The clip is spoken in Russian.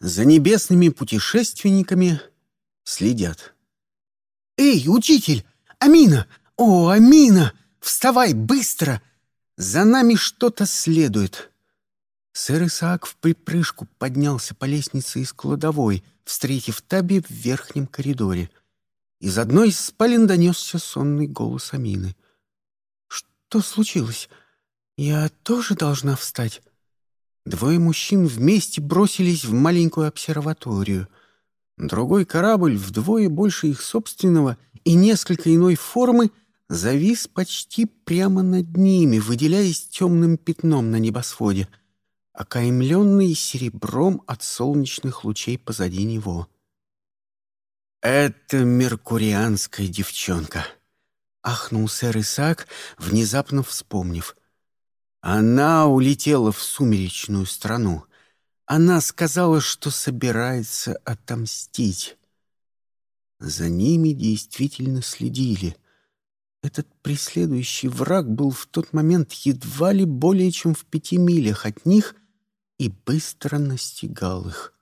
За небесными путешественниками следят. «Эй, учитель! Амина! О, Амина! Вставай быстро! За нами что-то следует!» Сэр Исаак в припрыжку поднялся по лестнице из кладовой, встретив Таби в верхнем коридоре. Из одной из спален донесся сонный голос Амины. «Что случилось? Я тоже должна встать?» Двое мужчин вместе бросились в маленькую обсерваторию. Другой корабль, вдвое больше их собственного и несколько иной формы, завис почти прямо над ними, выделяясь темным пятном на небосводе — окаймленный серебром от солнечных лучей позади него. «Это меркурианская девчонка», — ахнул сэр Исаак, внезапно вспомнив. «Она улетела в сумеречную страну. Она сказала, что собирается отомстить». За ними действительно следили. Этот преследующий враг был в тот момент едва ли более чем в пяти милях от них и быстро настигал их.